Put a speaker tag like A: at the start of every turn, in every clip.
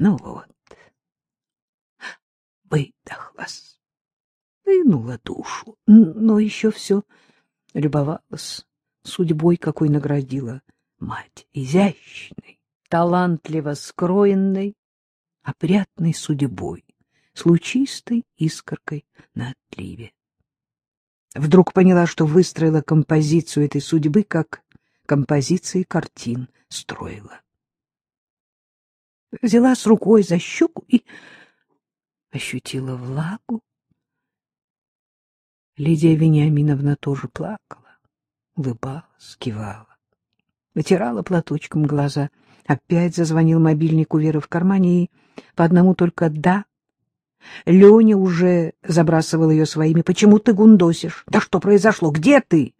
A: Ну вот, выдохлась, вынула душу, но еще все любовалась судьбой, какой наградила мать, изящной, талантливо скроенной, опрятной судьбой, с лучистой искоркой на отливе. Вдруг поняла, что выстроила композицию этой судьбы, как композиции картин строила. Взяла с рукой за щеку и ощутила влагу. Лидия Вениаминовна тоже плакала, улыбалась, кивала, вытирала платочком глаза. Опять зазвонил мобильник у Веры в кармане, и по одному только «да» Леня уже забрасывал ее своими. «Почему ты гундосишь? Да что произошло? Где ты?»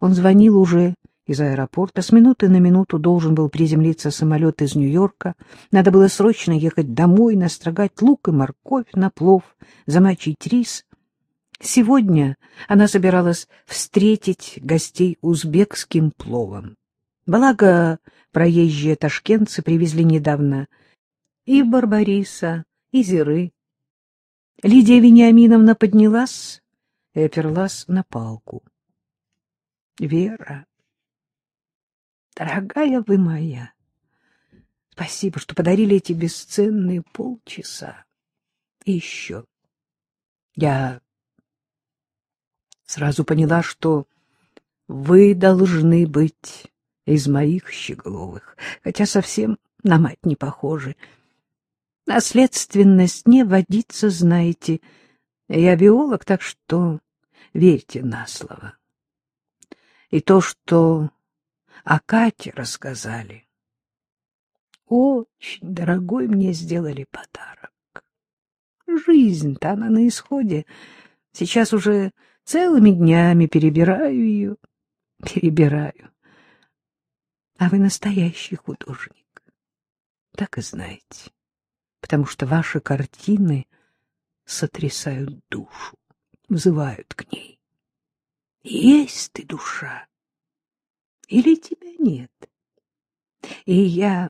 A: Он звонил уже из аэропорта. С минуты на минуту должен был приземлиться самолет из Нью-Йорка. Надо было срочно ехать домой, настрогать лук и морковь на плов, замочить рис. Сегодня она собиралась встретить гостей узбекским пловом. Благо, проезжие ташкентцы привезли недавно и барбариса, и зиры, Лидия Вениаминовна поднялась и оперлась на палку. — Вера, дорогая вы моя, спасибо, что подарили эти бесценные полчаса. И еще. Я сразу поняла, что вы должны быть из моих щегловых, хотя совсем на мать не похожи. Наследственность не водится, знаете. Я биолог, так что верьте на слово. И то, что о Кате рассказали, очень дорогой мне сделали подарок. Жизнь-то она на исходе. Сейчас уже целыми днями перебираю ее, перебираю. А вы настоящий художник, так и знаете потому что ваши картины сотрясают душу, взывают к ней. Есть ты душа, или тебя нет? И я,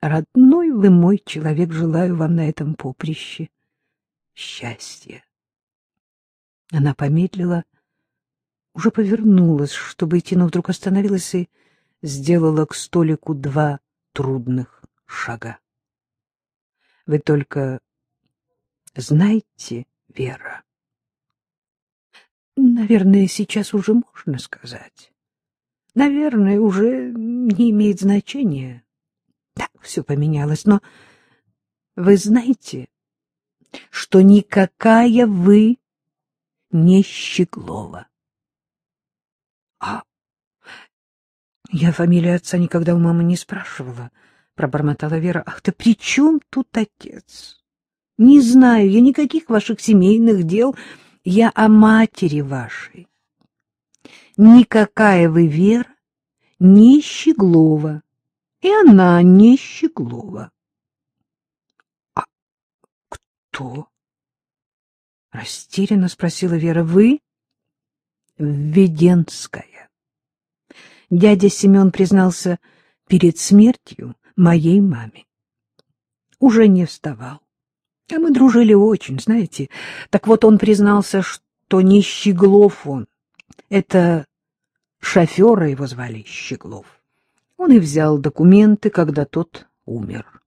A: родной вы мой человек, желаю вам на этом поприще счастья. Она помедлила, уже повернулась, чтобы идти, но вдруг остановилась и сделала к столику два трудных шага. Вы только знаете, Вера? Наверное, сейчас уже можно сказать. Наверное, уже не имеет значения. Так все поменялось, но вы знаете, что никакая вы не Щеглова. А я фамилию отца никогда у мамы не спрашивала пробормотала Вера. — Ах ты, при чем тут отец? — Не знаю я никаких ваших семейных дел. Я о матери вашей. Никакая вы, Вера, не Щеглова. И она не Щеглова. — А кто? — растерянно спросила Вера. — Вы? — Введенская. Дядя Семен признался перед смертью, моей маме. Уже не вставал. А мы дружили очень, знаете. Так вот он признался, что не Щеглов он. Это шофера его звали Щеглов. Он и взял документы, когда тот умер.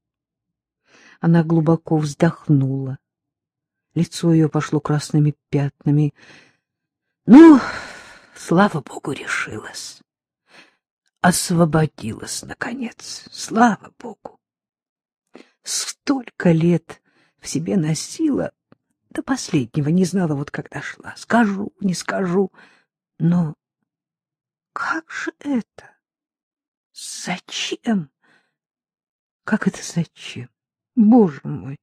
A: Она глубоко вздохнула. Лицо ее пошло красными пятнами. Ну, слава богу, решилась освободилась, наконец, слава богу. Столько лет в себе носила, до последнего не знала, вот когда шла. Скажу, не скажу, но как же это? Зачем? Как это зачем? Боже мой!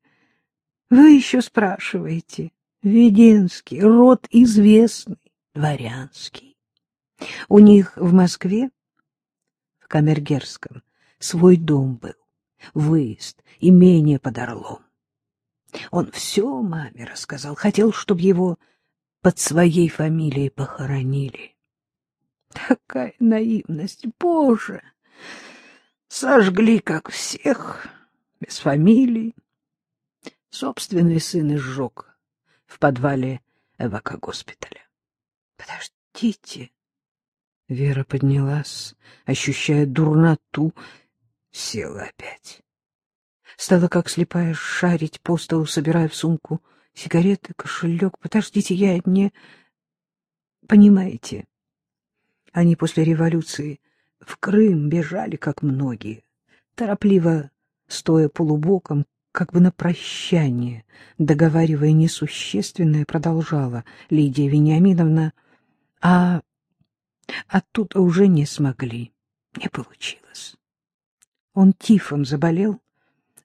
A: Вы еще спрашиваете. Веденский, род известный, дворянский. У них в Москве Камергерском свой дом был, выезд, имение под Орлом. Он все маме рассказал, хотел, чтобы его под своей фамилией похоронили. Такая наивность, Боже! Сожгли, как всех, без фамилии. Собственный сын изжег в подвале эвакогоспиталя. Подождите. Вера поднялась, ощущая дурноту, села опять. Стала, как слепая, шарить по столу, собирая в сумку сигареты, кошелек. Подождите, я не... Понимаете, они после революции в Крым бежали, как многие, торопливо стоя полубоком, как бы на прощание, договаривая несущественное, продолжала Лидия Вениаминовна, а оттуда уже не смогли, не получилось. Он тифом заболел,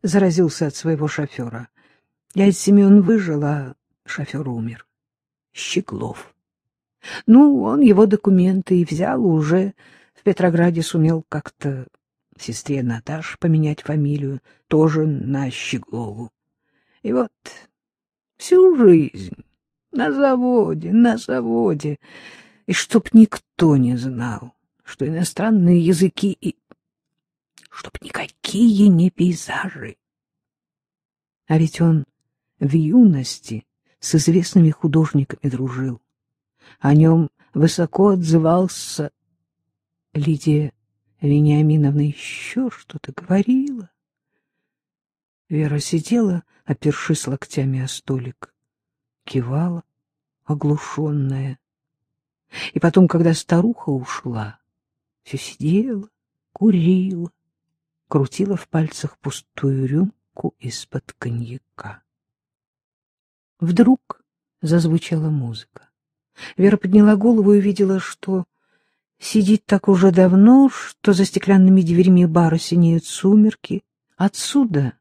A: заразился от своего шофера. Дядя Семен выжил, а шофер умер. Щеглов. Ну, он его документы и взял уже в Петрограде сумел как-то сестре Наташе поменять фамилию, тоже на Щеглову. И вот всю жизнь на заводе, на заводе, и чтоб никто не знал, что иностранные языки и... чтоб никакие не пейзажи. А ведь он в юности с известными художниками дружил. О нем высоко отзывался Лидия Вениаминовна еще что-то говорила. Вера сидела, опершись локтями о столик, кивала, оглушенная. И потом, когда старуха ушла, все сидела, курила, крутила в пальцах пустую рюмку из-под коньяка. Вдруг зазвучала музыка. Вера подняла голову и увидела, что сидит так уже давно, что за стеклянными дверьми бара синеют сумерки. Отсюда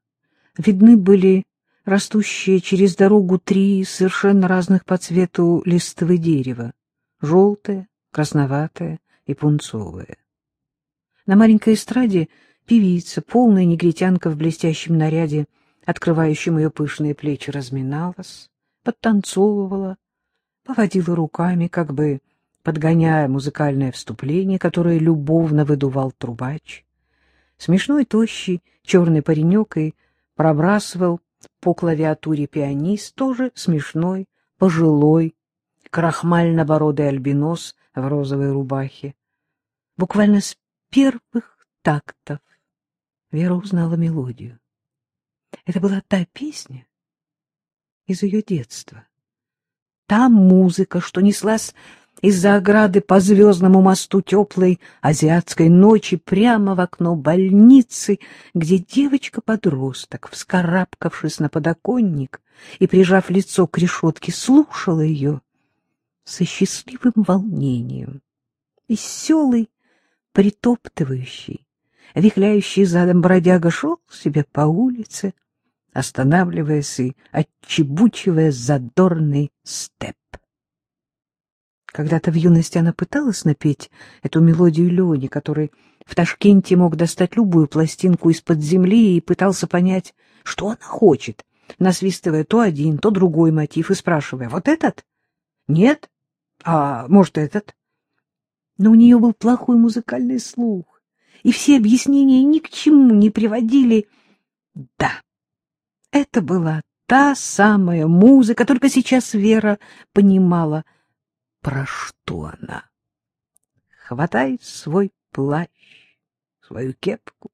A: видны были растущие через дорогу три совершенно разных по цвету листвы дерева — желтое, красноватое и пунцовое. На маленькой эстраде певица, полная негритянка в блестящем наряде, открывающем ее пышные плечи, разминалась, подтанцовывала, поводила руками, как бы подгоняя музыкальное вступление, которое любовно выдувал трубач. Смешной, тощий, черный паренек и пробрасывал по клавиатуре пианист, тоже смешной, пожилой, крахмально-бородый альбинос в розовой рубахе. Буквально с первых тактов Вера узнала мелодию. Это была та песня из ее детства. Та музыка, что неслась из-за ограды по звездному мосту теплой азиатской ночи прямо в окно больницы, где девочка-подросток, вскарабкавшись на подоконник и прижав лицо к решетке, слушала ее со счастливым волнением. Веселый, притоптывающий, вихляющий задом бродяга шел себе по улице, останавливаясь и отчебучивая задорный степ. Когда-то в юности она пыталась напеть эту мелодию Лёне, который в Ташкенте мог достать любую пластинку из-под земли и пытался понять, что она хочет, насвистывая то один, то другой мотив и спрашивая, вот этот? Нет? А может, этот? Но у нее был плохой музыкальный слух, и все объяснения ни к чему не приводили. Да, это была та самая музыка, только сейчас Вера понимала — про что она. Хватай свой плащ, свою кепку,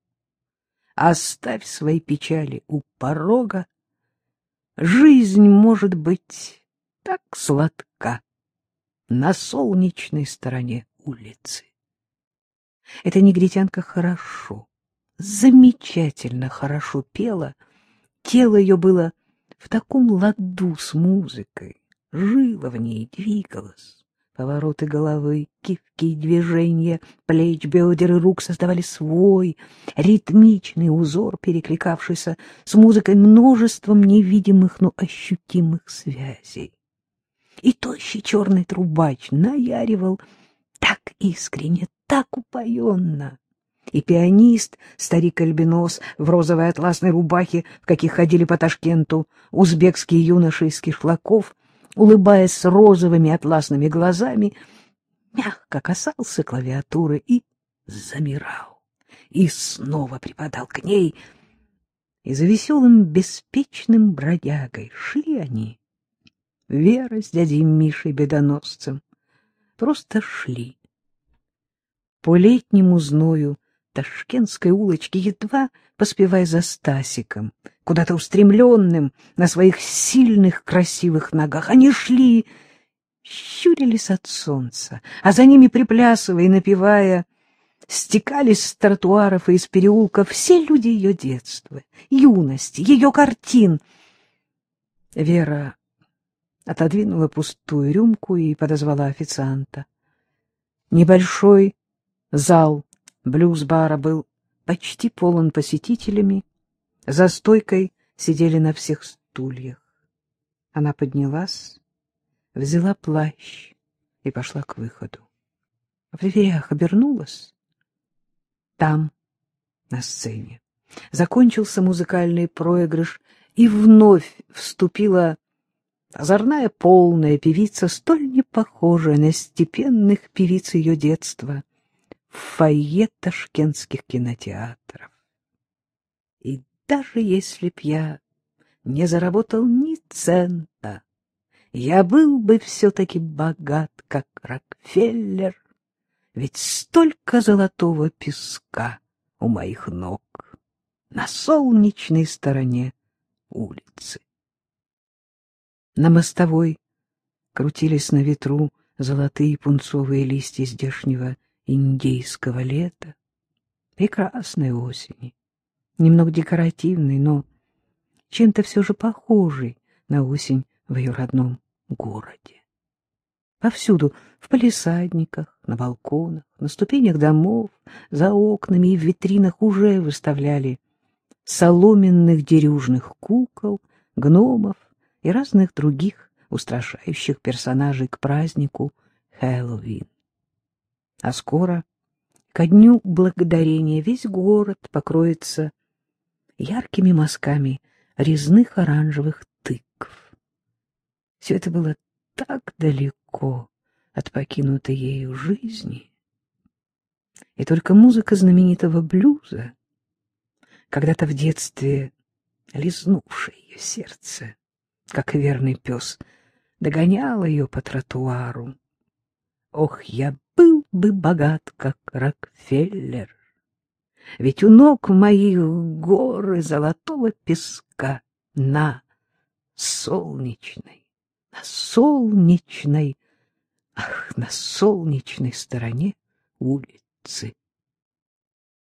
A: оставь свои печали у порога. Жизнь может быть так сладка на солнечной стороне улицы. Эта негритянка хорошо, замечательно хорошо пела, тело ее было в таком ладу с музыкой, жило в ней, двигалось. Повороты головы, кивки, движения плеч, бедер и рук создавали свой ритмичный узор, перекликавшийся с музыкой множеством невидимых, но ощутимых связей. И тощий черный трубач наяривал так искренне, так упоенно. И пианист, старик-альбинос в розовой атласной рубахе, в каких ходили по Ташкенту узбекские юноши из кишлаков — улыбаясь розовыми атласными глазами, мягко касался клавиатуры и замирал, и снова припадал к ней. И за веселым, беспечным бродягой шли они. Вера с дядей Мишей Бедоносцем просто шли. По летнему зною Ташкентской улочки, едва поспевая за Стасиком, куда-то устремленным на своих сильных красивых ногах, они шли, щурились от солнца, а за ними, приплясывая и напевая, стекались с тротуаров и из переулка все люди ее детства, юности, ее картин. Вера отодвинула пустую рюмку и подозвала официанта. Небольшой зал блюз-бара был почти полон посетителями. За стойкой сидели на всех стульях. Она поднялась, взяла плащ и пошла к выходу. В дверях обернулась там, на сцене. Закончился музыкальный проигрыш, и вновь вступила озорная полная певица, столь не похожая на степенных певиц ее детства, в фойе ташкентских кинотеатров. И даже если б я не заработал ни цента, я был бы все-таки богат, как Рокфеллер, ведь столько золотого песка у моих ног на солнечной стороне улицы. На мостовой крутились на ветру золотые пунцовые листья здешнего индейского лета, прекрасной осени, немного декоративной, но чем-то все же похожей на осень в ее родном городе. Повсюду, в палисадниках, на балконах, на ступенях домов, за окнами и в витринах уже выставляли соломенных дерюжных кукол, гномов и разных других устрашающих персонажей к празднику Хэллоуин. А скоро, ко дню благодарения, весь город покроется яркими мазками резных оранжевых тыкв. Все это было так далеко от покинутой ею жизни. И только музыка знаменитого блюза, когда-то в детстве лизнувшая ее сердце, как верный пес, догоняла ее по тротуару. Ох, я бы богат, как Рокфеллер, ведь у ног моих горы золотого песка на солнечной на солнечной, ах, на солнечной стороне улицы.